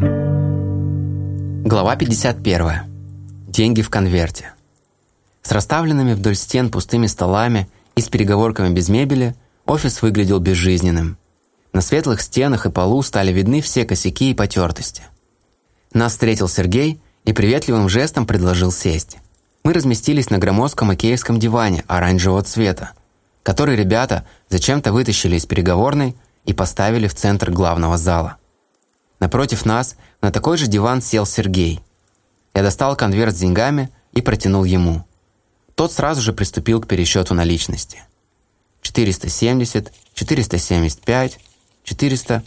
Глава 51. Деньги в конверте. С расставленными вдоль стен пустыми столами и с переговорками без мебели офис выглядел безжизненным. На светлых стенах и полу стали видны все косяки и потертости. Нас встретил Сергей и приветливым жестом предложил сесть. Мы разместились на громоздком икеевском диване оранжевого цвета, который ребята зачем-то вытащили из переговорной и поставили в центр главного зала. Напротив нас на такой же диван сел Сергей. Я достал конверт с деньгами и протянул ему. Тот сразу же приступил к пересчету наличности. 470, 475, 400...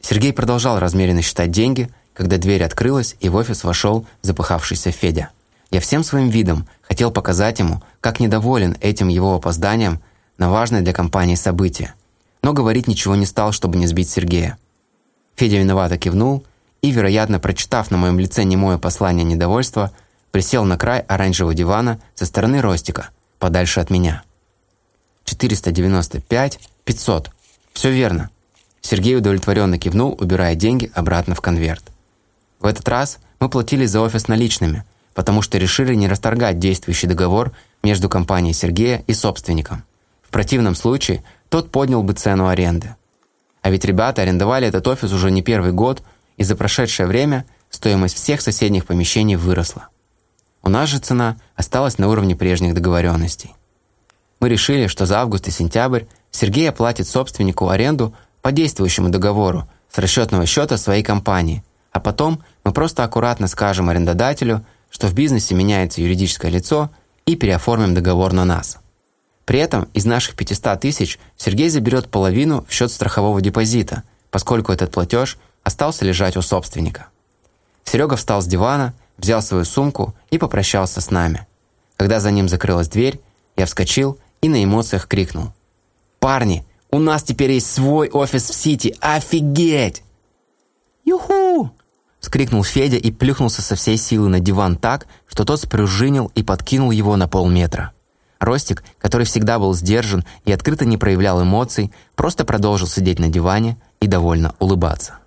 Сергей продолжал размеренно считать деньги, когда дверь открылась и в офис вошел запыхавшийся Федя. Я всем своим видом хотел показать ему, как недоволен этим его опозданием на важное для компании событие, но говорить ничего не стал, чтобы не сбить Сергея. Федя виновато кивнул и, вероятно, прочитав на моем лице немое послание недовольства, присел на край оранжевого дивана со стороны Ростика, подальше от меня. 495, 500. Все верно. Сергей удовлетворенно кивнул, убирая деньги обратно в конверт. В этот раз мы платили за офис наличными, потому что решили не расторгать действующий договор между компанией Сергея и собственником. В противном случае тот поднял бы цену аренды. А ведь ребята арендовали этот офис уже не первый год, и за прошедшее время стоимость всех соседних помещений выросла. У нас же цена осталась на уровне прежних договоренностей. Мы решили, что за август и сентябрь Сергей оплатит собственнику аренду по действующему договору с расчетного счета своей компании, а потом мы просто аккуратно скажем арендодателю, что в бизнесе меняется юридическое лицо и переоформим договор на нас. При этом из наших 500 тысяч Сергей заберет половину в счет страхового депозита, поскольку этот платеж остался лежать у собственника. Серега встал с дивана, взял свою сумку и попрощался с нами. Когда за ним закрылась дверь, я вскочил и на эмоциях крикнул. «Парни, у нас теперь есть свой офис в Сити! Офигеть!» «Юху!» – скрикнул Федя и плюхнулся со всей силы на диван так, что тот спружинил и подкинул его на полметра. Ростик, который всегда был сдержан и открыто не проявлял эмоций, просто продолжил сидеть на диване и довольно улыбаться.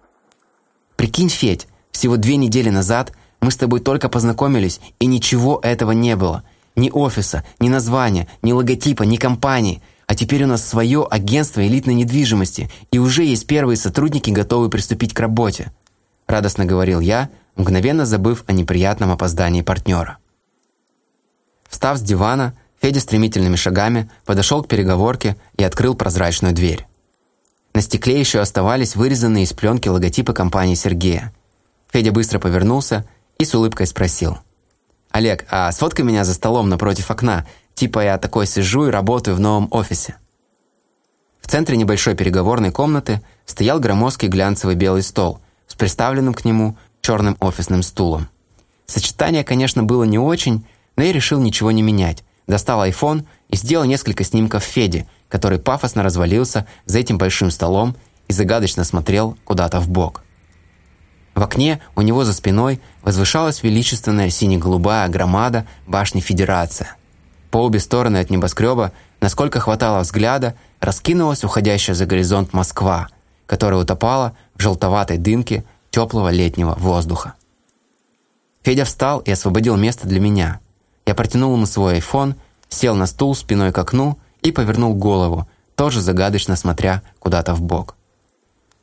«Прикинь, Федь, всего две недели назад мы с тобой только познакомились, и ничего этого не было. Ни офиса, ни названия, ни логотипа, ни компании. А теперь у нас свое агентство элитной недвижимости, и уже есть первые сотрудники, готовые приступить к работе», радостно говорил я, мгновенно забыв о неприятном опоздании партнера. Встав с дивана, Федя стремительными шагами подошел к переговорке и открыл прозрачную дверь. На стекле еще оставались вырезанные из пленки логотипы компании Сергея. Федя быстро повернулся и с улыбкой спросил. «Олег, а сфоткай меня за столом напротив окна, типа я такой сижу и работаю в новом офисе». В центре небольшой переговорной комнаты стоял громоздкий глянцевый белый стол с приставленным к нему черным офисным стулом. Сочетание, конечно, было не очень, но я решил ничего не менять, достал iPhone и сделал несколько снимков Феди, который пафосно развалился за этим большим столом и загадочно смотрел куда-то в бок. В окне у него за спиной возвышалась величественная сине-голубая громада башни Федерация. По обе стороны от небоскреба, насколько хватало взгляда, раскинулась уходящая за горизонт Москва, которая утопала в желтоватой дымке теплого летнего воздуха. Федя встал и освободил место для меня – я протянул ему свой айфон, сел на стул спиной к окну и повернул голову, тоже загадочно смотря куда-то в бок.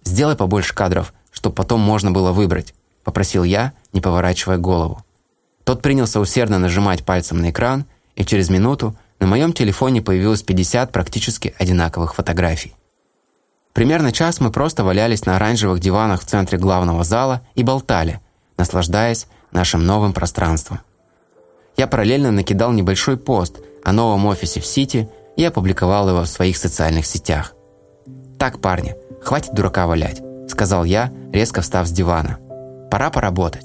«Сделай побольше кадров, чтобы потом можно было выбрать», – попросил я, не поворачивая голову. Тот принялся усердно нажимать пальцем на экран, и через минуту на моем телефоне появилось 50 практически одинаковых фотографий. Примерно час мы просто валялись на оранжевых диванах в центре главного зала и болтали, наслаждаясь нашим новым пространством. Я параллельно накидал небольшой пост о новом офисе в Сити и опубликовал его в своих социальных сетях. «Так, парни, хватит дурака валять», – сказал я, резко встав с дивана. «Пора поработать».